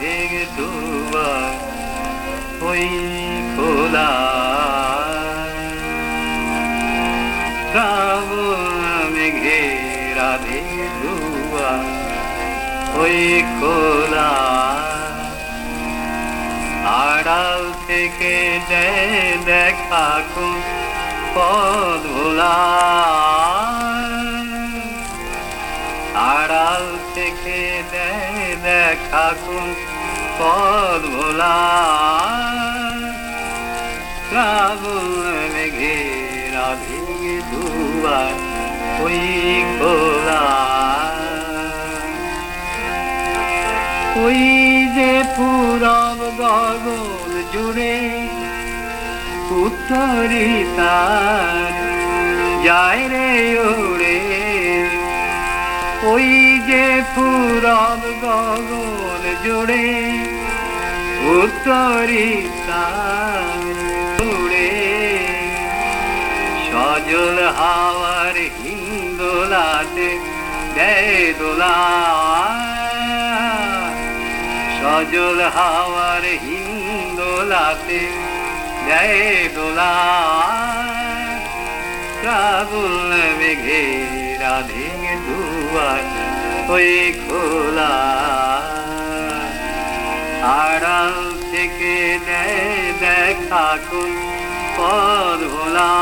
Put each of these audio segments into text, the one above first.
দুয়ার ওই খোলা। শ্রাবণ মেঘে রাধিক দুয়ার ওই খোলা। আড়াল থেকে দেখা কোন পদ ভোলা। আড়াল থেকে দেখা কোন পদ ভোলা। শ্রাবণ মেঘে রাধিকে দুবার ওই খোলা। ওই যে পুরব গগন জুড়ে উত্তরি তার যায় রে ওড়ে ওই যে পুরব গগন জুড়ে উত্তরি তার উড়ে সজল হাওয়ার হিন্দোলাতে দেয় দোলা। সজল হাওয়ার হিন্দোলাতে জয় দোলা। শ্রাবণ মেঘে রাধে দুয়ার ওই খোলা। আড়াল থেকে দেখা কোন পদ ভোলা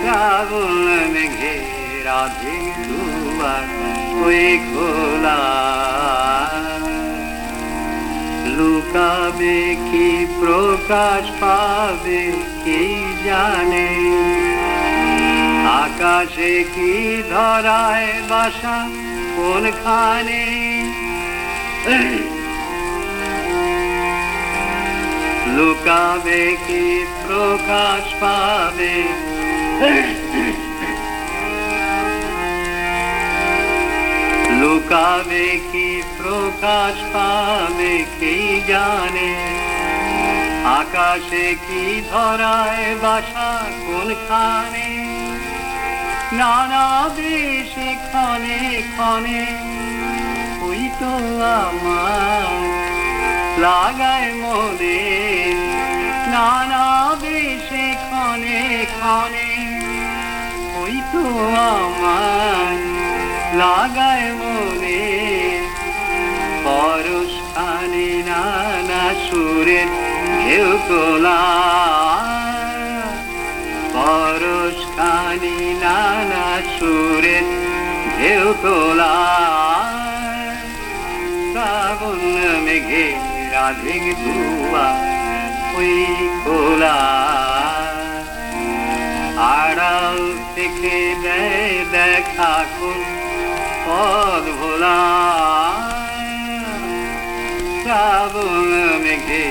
শ্রাবণ মেঘে রাধে দুয়ার ওই খোলা। লুকাবে কি প্রকাশ পাবে কি জানে? আকাশে কি ধরায় বাসা কোনখানে? লুকাবে কি প্রকাশ পাবে? লুকাবে কি প্রকাশ পাবে কি জানে? আকাশে কি ধরায় বাসা কোনখানে? নানা দেশে ক্ষণে ক্ষণে ওই তো আমার মনে। নানা দেশে ক্ষণে ক্ষণে ওই তো আমার লাগায় মনে। পরশখানে নানা সুরের ঢেউ তোলা। পরশখানি নানা সুরের ঢেউ তোলা। শ্রাবণ মেঘে ওই খোলা। আড়াল থেকে দেয় দেখা পদ ভোলা। শ্রাবণ মেঘে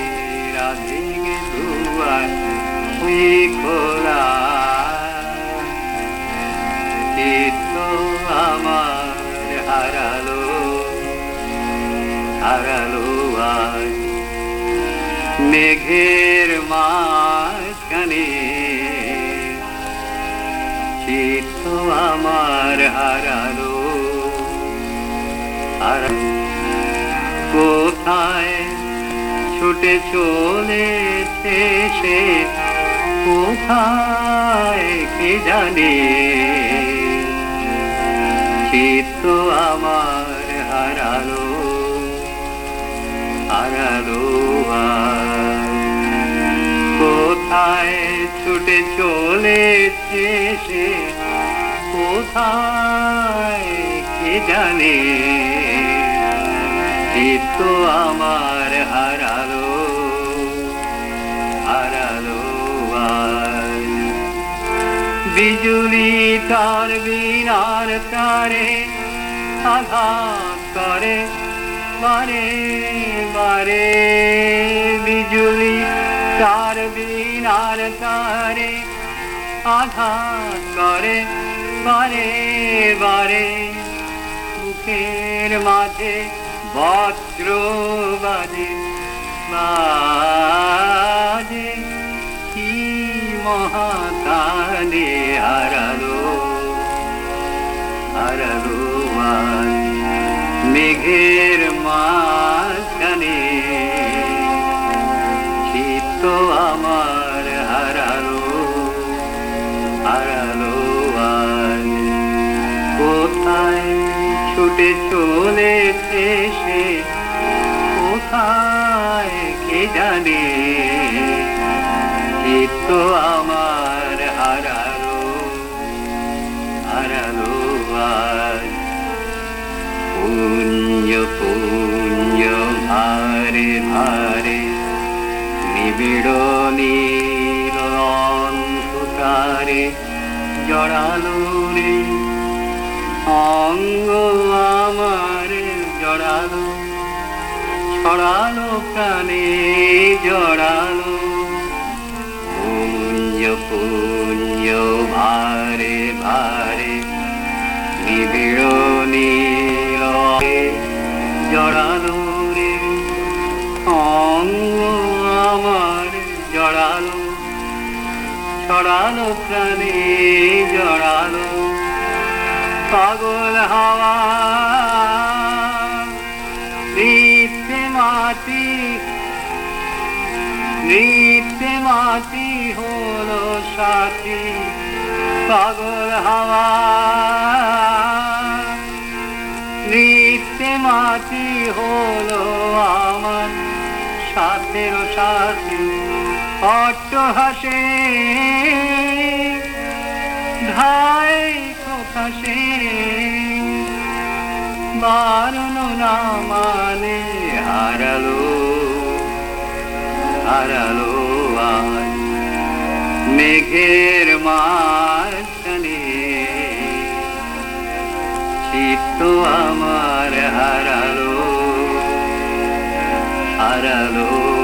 চিত্ত আমার হারালো হারালো আজ মেঘের মাঝখানে। চিত্ত আমার হারালো। আর কোথায় ছুটে চলেছে সে, কোথায় কে জানে? চিত্ত আমার হারালো। হারালো কোথায় ছুটে চলেছে সে? কোথায় কে জানে? চিত্ত আমার হারালো হারালো। বিজুলি তার বিনার তারে আঘাত করে। বারে বারে, বিজুলি তার বিনার তারে, আঘাত করে বারে বারে। বুকের মাঝে বজ্র বাজে বাজে কি মহাতানে হারালো হারালো মেঘের মাঝখানে। চিত্ত আমার হারালো হারালো আজ। কোথায় ছুটে চলেছে সে? কোথায় কে জানে? চিত্ত আমার পুঞ্জ পুঞ্জ ভারে ভারে, নিবিড়, নীল জড়ালো রে। অঙ্গ আমার জড়ালো, ছড়ালো প্রাণে জড়ালো। পুঞ্জ পুঞ্জ ভারে ভারে, নিবিড়, নীল জড়ালো রে। অঙ্গ আমার জড়ালো, ছড়ালো, প্রাণে জড়ালো। পাগল হাওয়া, নিত্যে মাটি নিত্যে মাটি হলো সাথী। পাগল হাওয়া নিত্যে মাটি হলো আমার সাথের সাথী অট্ট হাসে ধাই কথা সে বারণ না মানে হারালো হারালো আজ। মেঘের মাঝখানে চিত্ত আমার হারালো হারালো।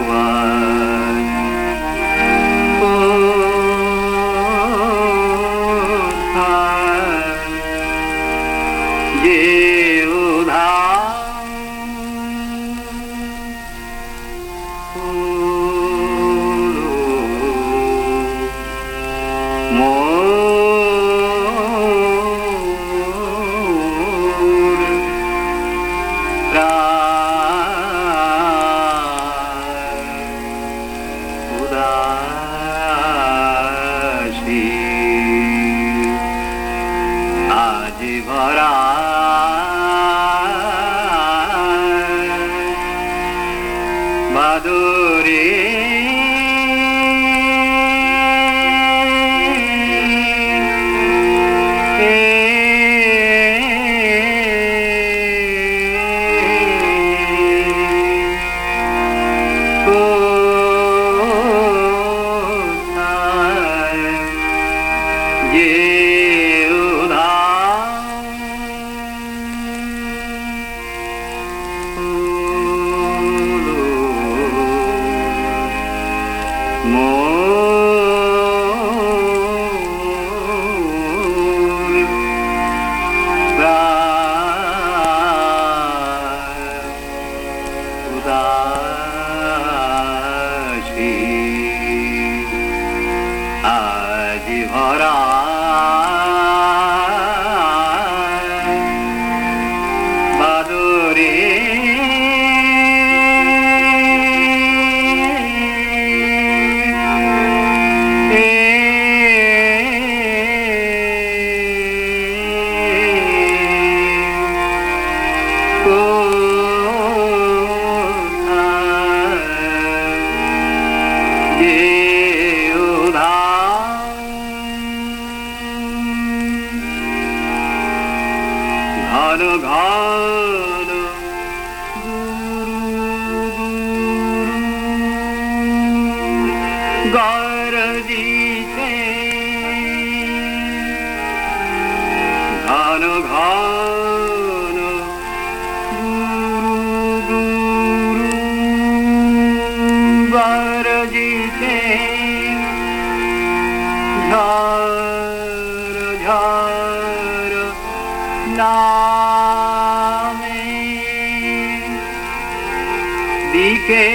দিকে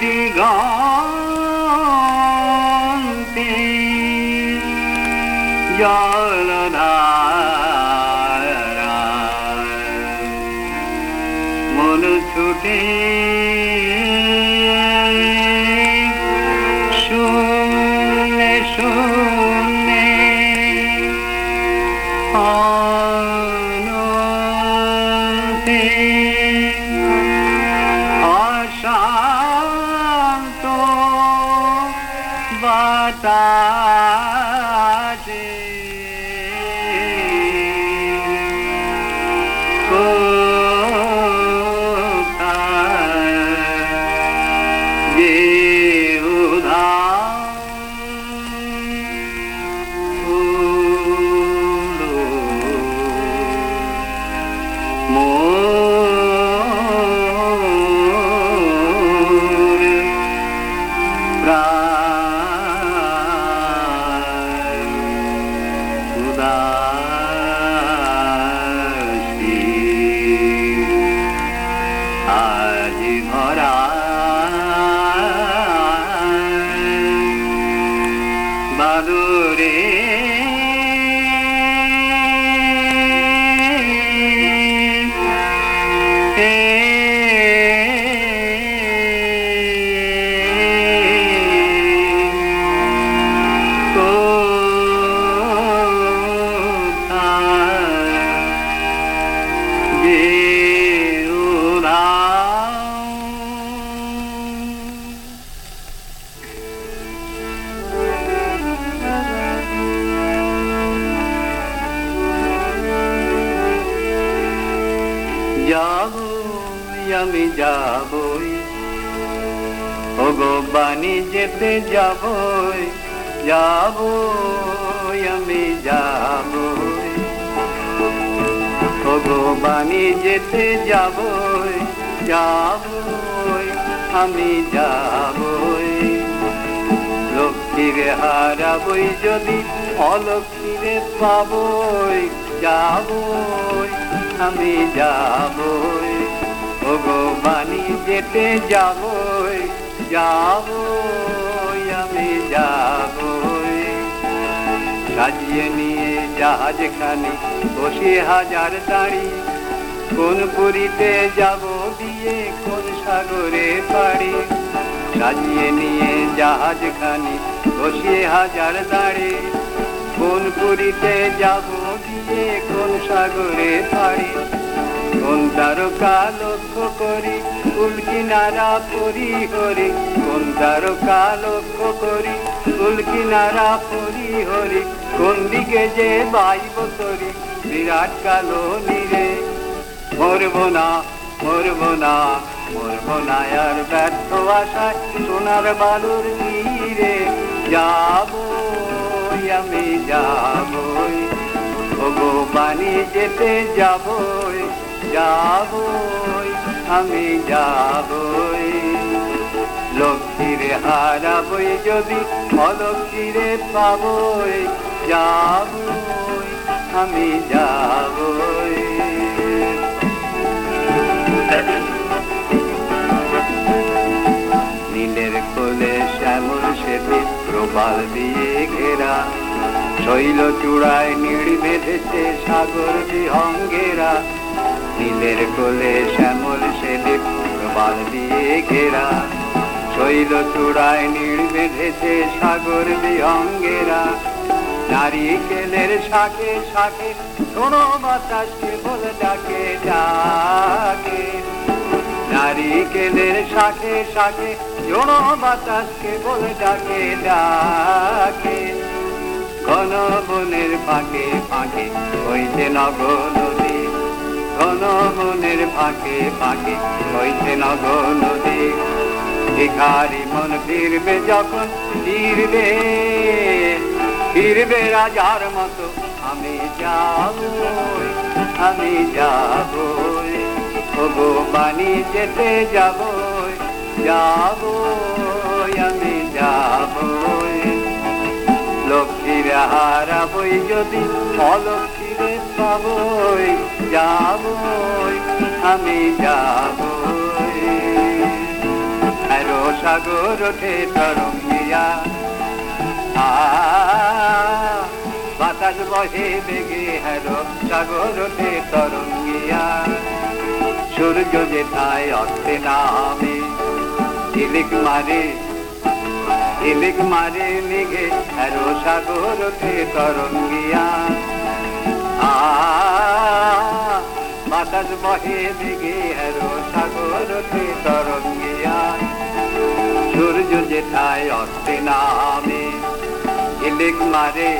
দিগন্তে পাবই, যাবই, আমি যাবই। ওগো, বাণী যেতে যাবই যাবই, আমি যাবই। সাজিয়ে নিয়ে জাহাজ খানি বসে হাজার দাঁড়ি। কোন পুরীতে যাব দিয়ে কোন সাগরে পাড়ি? সাজিয়ে নিয়ে জাহাজ খানি বসিয়ে হাজার দাঁড়ি। কোন পুরীতে যাব দিয়ে কোন সাগরে পাড়ি। কোন তারকা লক্ষ্য করি কুল কিনারা পরি হরি কোন তারকা লক্ষ্য করি কুল কিনারা পরি হরি কোন দিকে যে বাইব তরি, বিরাট কালো নিরে। মরব না মরব না মরব না আর ব্যর্থ আশায়, সোনার বালুর তীরে যাব। আমি যাবই, ওগো বাণী যেতে যাবই যাবই, আমি যাবই। লক্ষ্মীরে হারাবই যদি, অলক্ষ্মীরে পাবই, যাবই, আমি যাবই। প্রবাল দিয়ে ঘেরা, শৈল চূড়ায় বেঁধেছে সাগর বিহঙ্গেরা। নীলের কোলে শ্যামল সেতু প্রবাল দিয়ে ঘেরা, শৈল চূড়ায় বেঁধেছে সাগর বিহঙ্গেরা। নারিকেলের শাকে শাকে, শোনো বাতাসকে বলে ডাকে ডাকে। নারিকেলের শাকে শাকে জোড়ো বাতাসকে বলে ডাকে ডাকে। ঘন বনের ফাঁকে ফাঁকে হইতে নগ নদী ঘন বনের ফাঁকে ফাঁকে হইতে নগ নদী ভিখারি মন ফিরবে যখন ফিরবে ফিরবে রাজার মতো, আমি যাবই আমি যাবই। ওগো বাণী যেতে যাবই যাবই, আমি যাবই। লক্ষ্মীর হারাবই যদি অলক্ষ্মীরে পাবই, যাবই, আমি যাবই। আরও সাগর ওঠে তরঙ্গিয়া। বাতাস বহে বেগে হ্যারো সাগর ওঠে তরঙ্গিয়া। সূর্য যেথায় অর্থে নামে ঝিলিক মারে ঝিলিক মারে মেঘে আরও সাগর তরঙ্গিয়া। বাতাস বহে বেগে আরও সাগর তরঙ্গিয়া। সূর্য যেথায় অর্থে নামে ঝিলিক মারে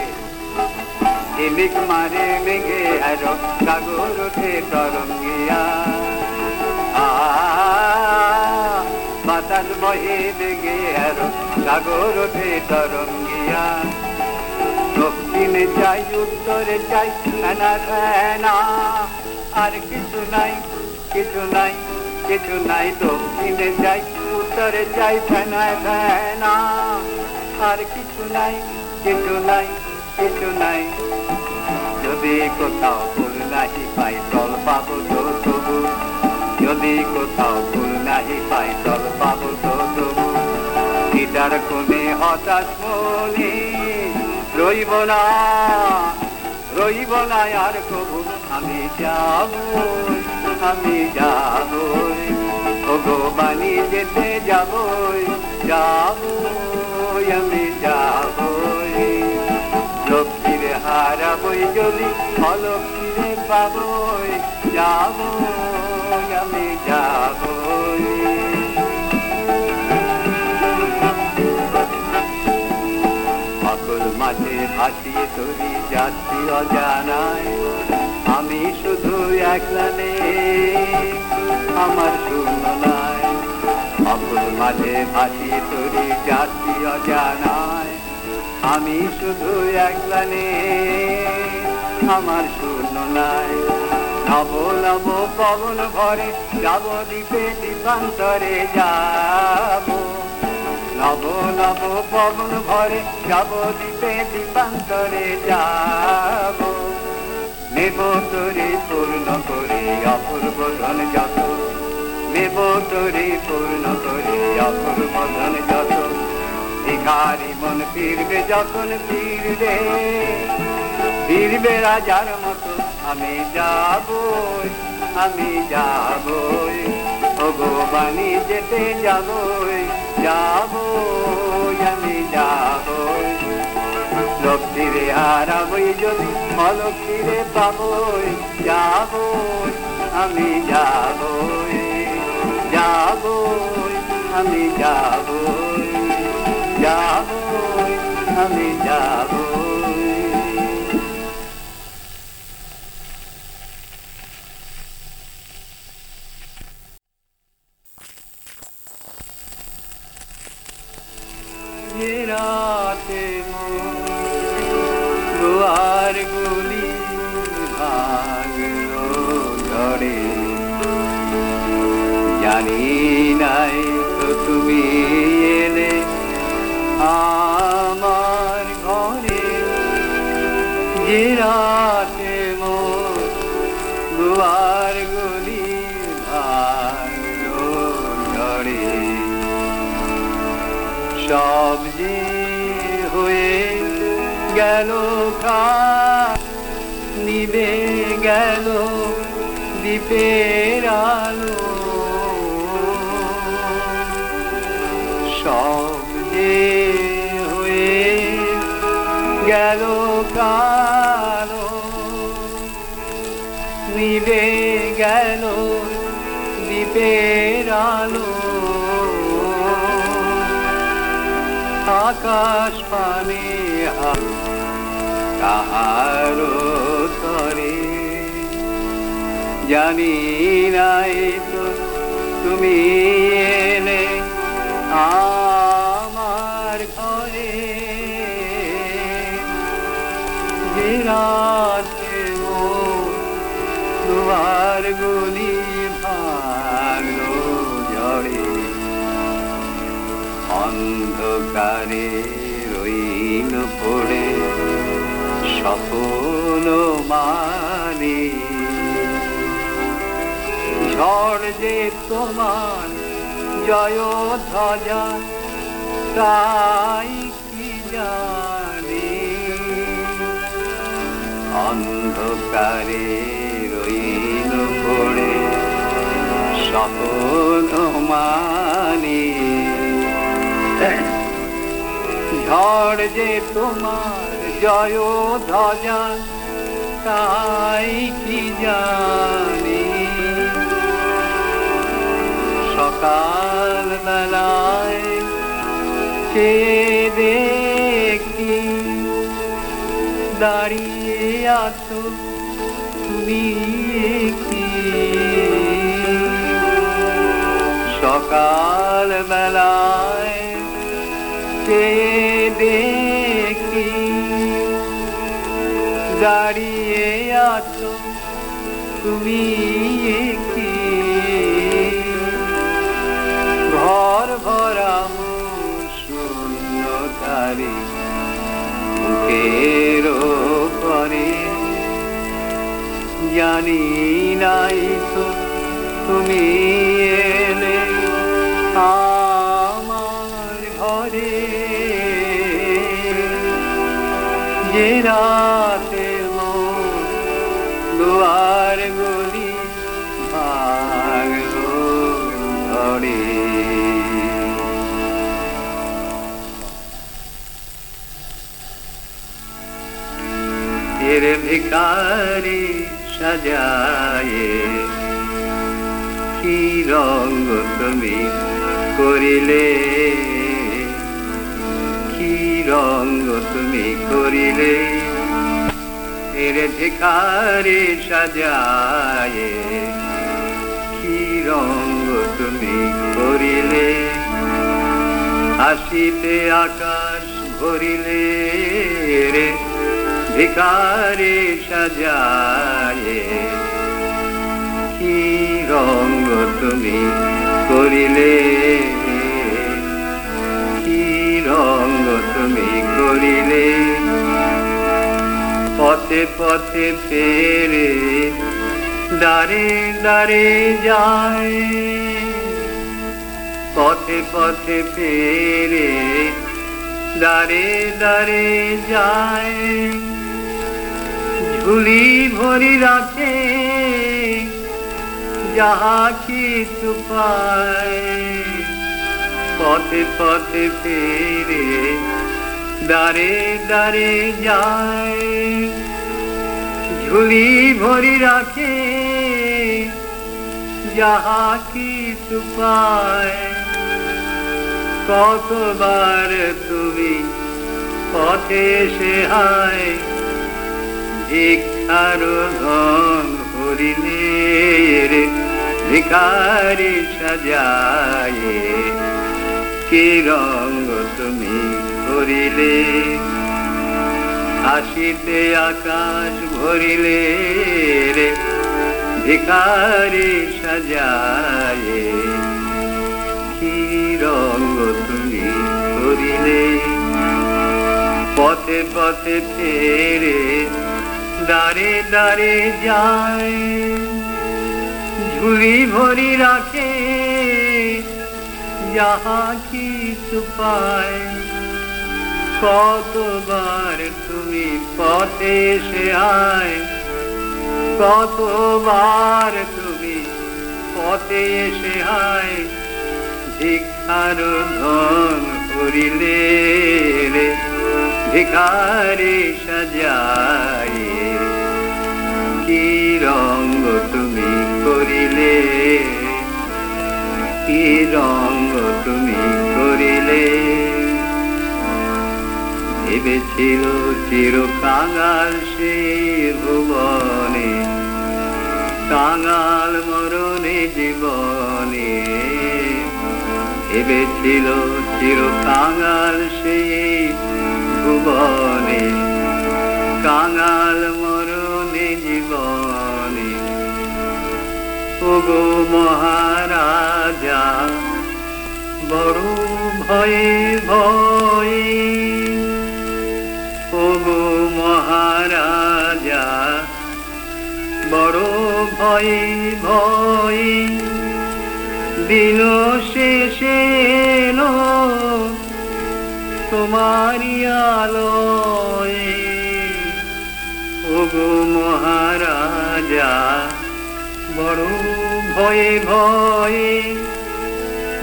ঝিলিক মারে মেঘে আরও সাগর তরঙ্গিয়া। আ বাতাস বহে বেগে সাগর তরঙ্গিয়া দক্ষিণে চাই, উত্তরে চাই, ফেনা ফেনা। আর কিছু নাই কিছু নাই কিছু নাই, দক্ষিণে যাই উত্তরে যাই ফেনা ফেনা। আর কিছু নাই কিছু নাই কিছু নাই। যদি কোথাও ফুল নাহি পাই তল পাবো তবু। যদি কোথাও ফুল নাহি পাই তল পাবো তো তবু। গিটার কোণে হঠাৎ মনে রইব না রইব না আর কবু আমি যাব আমি যাব ভগবানি যেতে যাব যাব আমি যাব লক্ষ্মীরে হারাবই যদি, অলক্ষ্মীরে পাবই যাব আমি আমি শুধু একলা আমার শূন্য নাই। সকল মাঝে ভাসিয়ে তরি যাচ্ছি অজানায়, আমি শুধু একলা নেই, আমার শূন্য নাই। নব নব পবন ভরে যাব দ্বীপে দ্বীপান্তরে যাব। নব নব পবন ভরে যাব দ্বীপে দ্বীপান্তরে যাব। নেব তোরে পূর্ণ করে অপূর্ব ধন যত। নেব তোরে পূর্ণ করে অপূর্ব ধন যত। ভিখারি মন ফিরবে যখন ফিরবে। ফিরবে রাজার মতো, আমি যাব আমি যাবই। ভগবানি যেতে যাবই যাব আমি যাব লক্ষ্মীরে হারাবই যদি অলক্ষ্মীরে পাবই যাব আমি যাব যাব আমি যাব যাব আমি যাব রাতে দুয়ার গুলি ভাগলো ঝড়ে জানি নাই তো তুমি এলে আমার ঘরে। যে রাতে মোর দুয়ার সব হয়ে গেল নিবে গেল দ্বীপের আলো। সব হয়ে গেল কালো নিবে গেল দ্বীপের আলো। আকাশ পানে কাহারো তরে জানি নাই তো তুমি এলে আমার ঘরে। যে রাতে দুয়ার গুলি অন্ধকারে রইল পড়ে সফল মানে। ঝড় যে তোমার জয় ধ্বজা তাই কি জানে? অন্ধকারে রইল পড়ে সকল মানি। ঝড় যে তোমার জয় ধ্বজা তাই কি জানি? সকাল বেলায় চেয়ে দেখি দাঁড়িয়ে আছো তুমি কি? সকাল বেলায় চেয়ে দেখি? দাঁড়িয়ে আছো তুমি কি ঘর ভরা শূন্য তারি মুখের পরে জানি নাই তো তুমি রাতে দুয়ার গুলি ভাগলো ধরে এর ভিকারি সাজায়ে কি রঙ্গ তুমি করিলে? রঙ্গ তুমি করিলে। এর ভিকারি সাজায়ে কি রঙ্গ তুমি করিলে? আসিতে আকাশ ভরিলে রে ভিকারে সাজায়ে কি রঙ্গ তুমি করিলে? তুমি করিলে পথে পথে ফেরে দাঁড়ে দাঁড়ে যায় পথে পথে ফেরে দাঁড়ে দাঁড়ে যায় ঝুলি ভরি রাখে যাহা কিছু পায় পথে পথে ফেরে দাঁড়ে দারে যায়, ঝুলি ভরি রাখে, যাহা কিছু পায়। কতবার তুমি পথে সে হায়, ভিক্ষার ধন হরিলে রে, ভিখারি সাজায়, কি রঙ্গ তুমি করিলে আসিতে আকাশ ভরিলে রে, ভিখারি সাজায় কি রঙ্গ তুমি করিলে পথে পথে ফেরে দাঁড়ে দাঁড়ে যায়, ঝুলি ভরি রাখে, যাহা কিছু পায়। কতবার তুমি পথে সে আয়? কতবার তুমি পথে এসে হায় ভিক্ষার ধন করিলে ভিখারে সাজায় কি রঙ্গ তুমি করিলে? কি রঙ্গ তুমি করিলে? ভেবেছিল চির কাঙাল সে ভুবনে, কাঙাল মরণে জীবনে। ভেবেছিল চির কাঙাল সে ভুবনে, কাঙাল মরণে জীবনে। ওগো মহারাজা, বড় ভয়ে ভয়ে মহারাজা, বড় ভয় ভয়, দিন শেষে তোমারি আলোয়। ওগো মহারাজা, বড় ভয়ে ভয়ে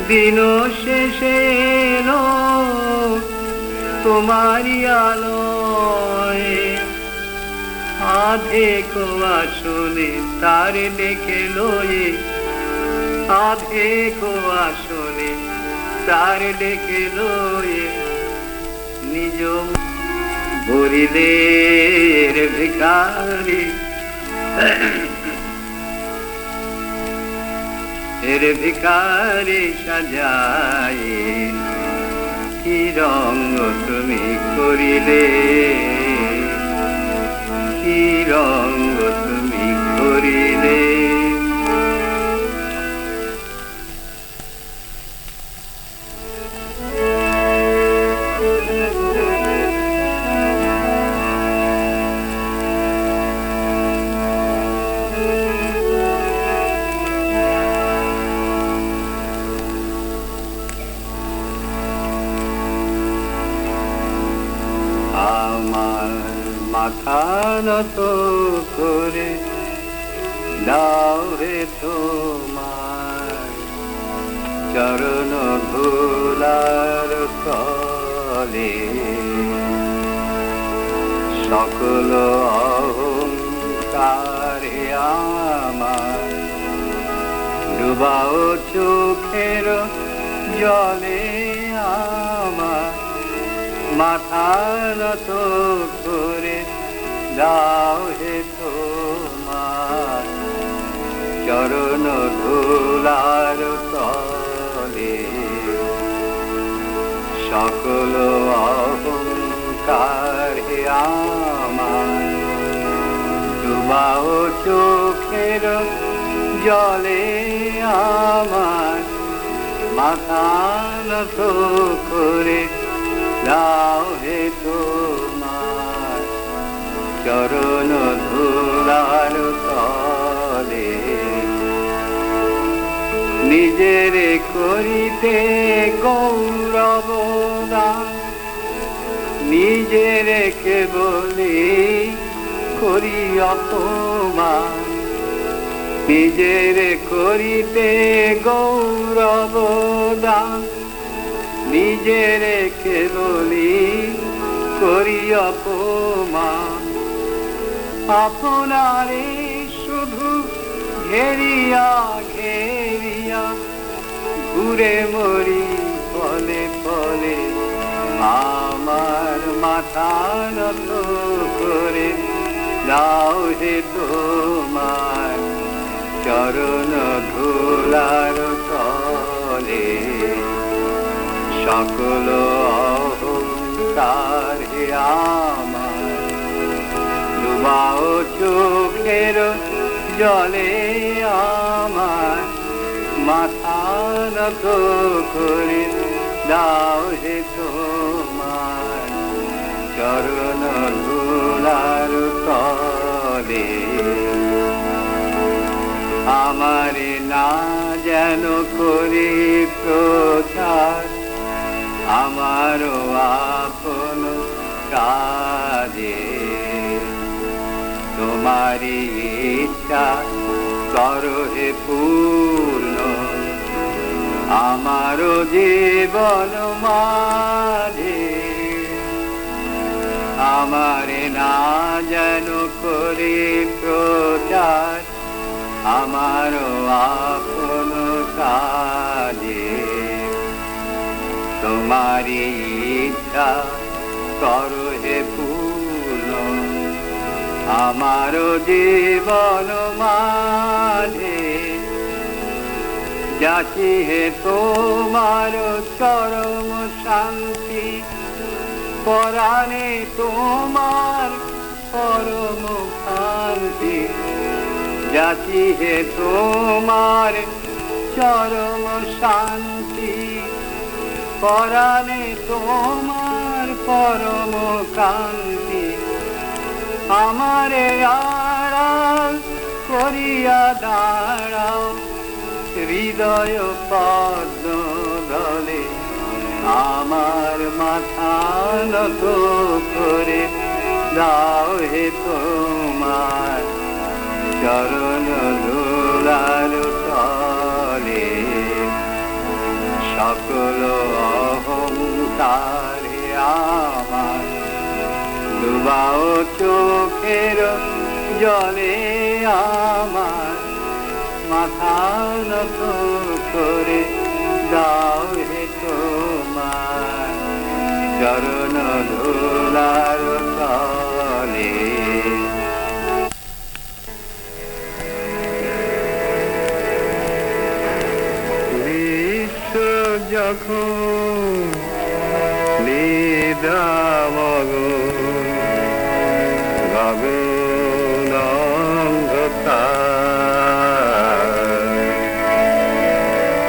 দিন শেষে এলো তোমারই আলোয়। আধে কোয়া শুনে তার ডেকে লয়ে। আধে কোয়া শুনে তার ডেকে লয়ে। নিজ বরিদের ভিখারি। এর ভিখারি সাজায়, কি রঙ তুমি করিলে? কি রঙ তুমি চোখের জলে আমার মাথা করে দাও হে তোমার চরণ ধুলার তলে। নিজের করিতে গৌরব নিজের কে বলি করি অপমান নিজের করিতে গৌরব দান নিজের কে বলি, করি অপমান। আপনারে শুধু ঘেরিয়া ঘেরিয়া, ঘুরে মরি ফলে ফলে, আমার মাথা নত করে। দাও হে তোমার চরণ ধুলার তলে, সকল হে আমার। ডুবাও চোখের জলে আমার। মাথা নত করে দাও হে তোমার। চরণ ধুলার তলে আমার না যেন করি প্রচার আমার আপন কাজে। তোমারি ইচ্ছা করো হে পূর্ণ আমার জীবন মাঝে। আমার না যেন করি প্রচার আমার আপন কাজে তোমারি ইচ্ছা করো হে পূর্ণ। আমার জীবন মাঝে। যাচি হে তোমার চরম শান্তি। পরাণে তোমার পরম শান্তি। যাচি হে তোমার চরম শান্তি। পরাণে তোমার পরম কান্তি। আমারে আড়াল করিয়া দাঁড়াও, হৃদয় পদ্ম দলে। আমার মাথা নত করে দাও হে তোমার চরণ ধুলালু তলে সকল অহংকারে আমার ডুবাও চোখের জলে আমার, মাথা নত করে দাও হে তোমার চরণ ধুলালু তলে যখন নিদ্রামগ গগন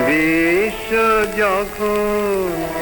বিশ্ব যখন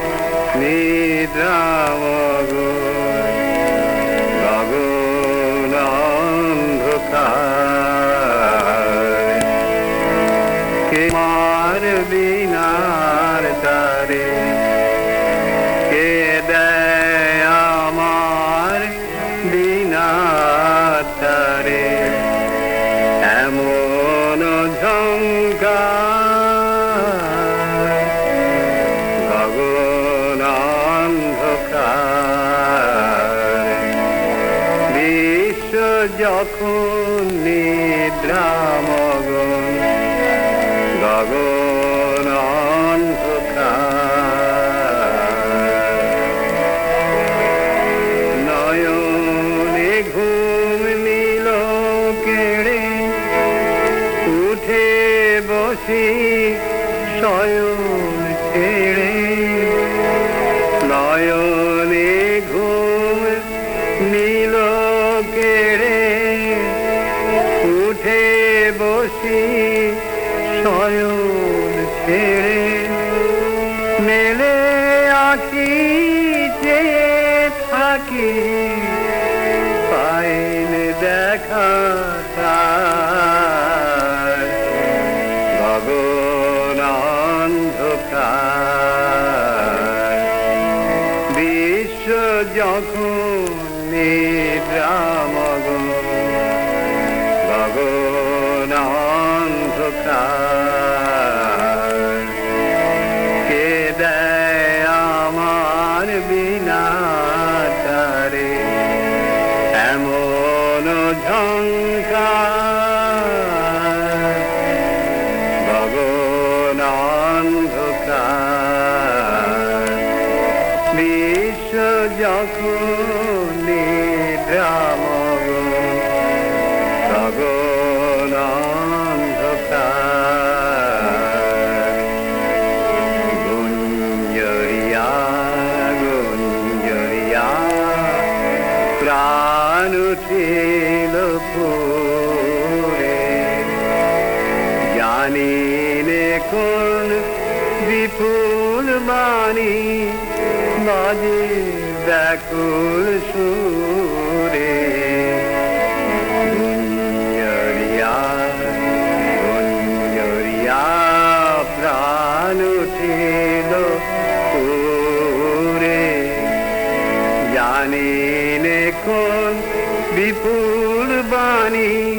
doyum seni জানি নে কোন বিপুল বাণী? বাজে ব্যাকুল সুরে। প্রাণ উঠিল পুরে জানি নে কোন বিপুল বাণী?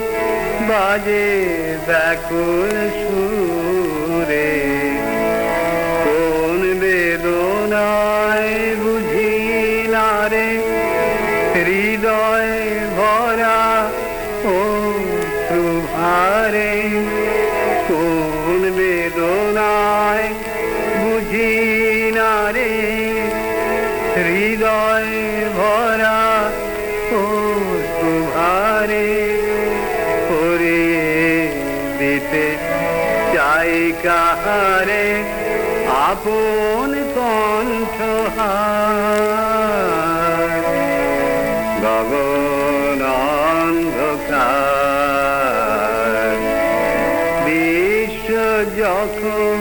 বাজে ব্যাকুল সুরে কাহারে আপন কণ্ঠ গগন অন্ধকার বিশ্ব যখন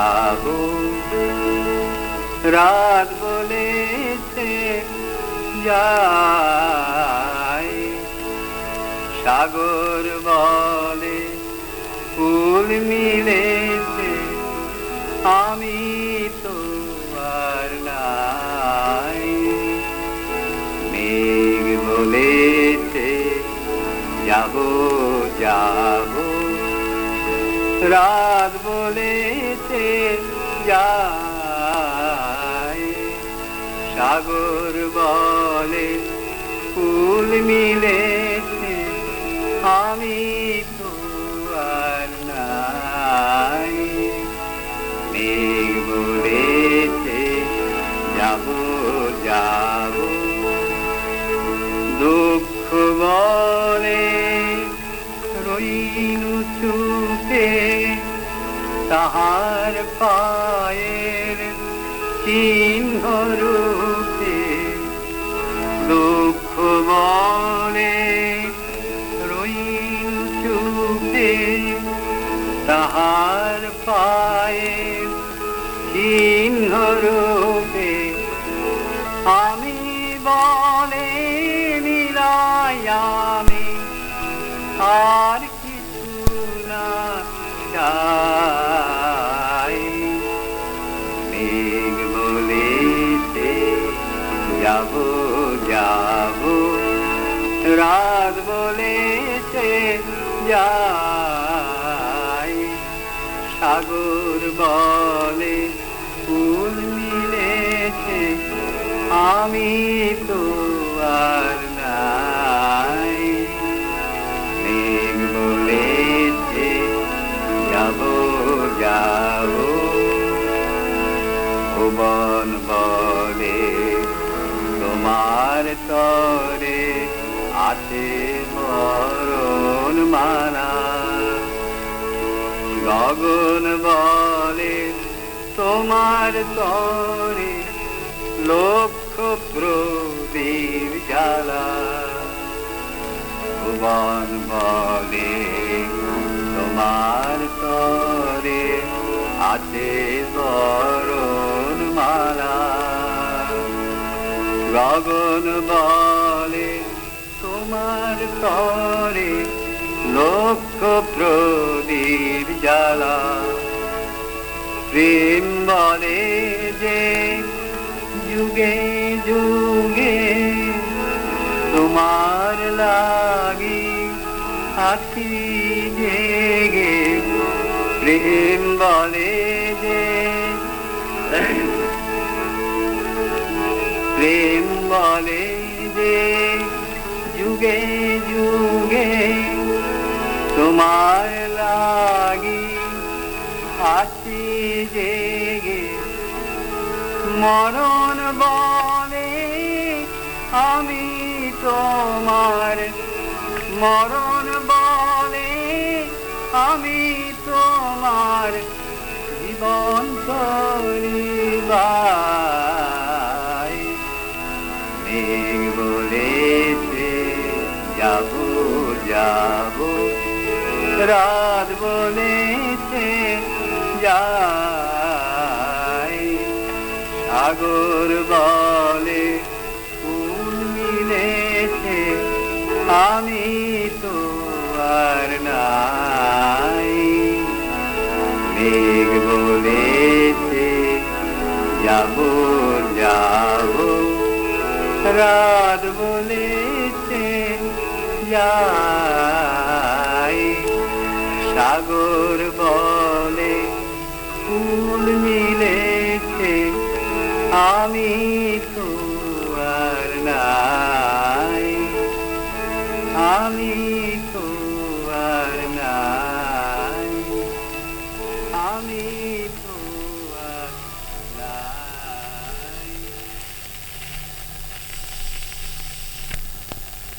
যাব রাত বলেছে, যাই। সাগর বলে, ফুল মিলেছে, আমি তো আর নাই। মেঘ বলেছে, যাব, যাব। রাত বলেছে যায় সাগর বলে ফুল মিলেছে আমি রইনু চুপে তাহার পায়ের চিহ্ন রূপে দুঃখ বলে রইনু চুপে তাহার পায়ের চিহ্ন রূপে আমি বলে আর কিছু না চাই। মেঘ বলেছে, যাব যাব। রাত বলেছে, যাই। সাগর বলে, ফুল মিলেছে, আমি তো আর যাব। ভুবন বলে তোমার তরে আছে মরণ মানা গগন বলে, তোমার তরে লক্ষ প্রদীপ জ্বালা। ভুবন বলে তোমার তরে আছে বরণ মালা। গগন বলে তোমার তরে লক্ষ প্রদীপ জ্বালা। প্রেম বলে যে যুগে যুগে তোমার লাগি জেগে প্রেম বলে যে, প্রেম বলে যে, যুগে যুগে তোমার লাগি আছি জেগে। মরণ বলে আমি তোমার মরণ বলে আমি তোমার জীবন পরিবার। মেঘ বলেছে, যাব যাব। রাত বলেছে, যাই। সাগর বলে ফুল মিলেছে আমি আর নাই। মেঘ বলেছে যাব যাব। রাত বলেছে যাই। সাগর বলে ফুল মিলেছে আমি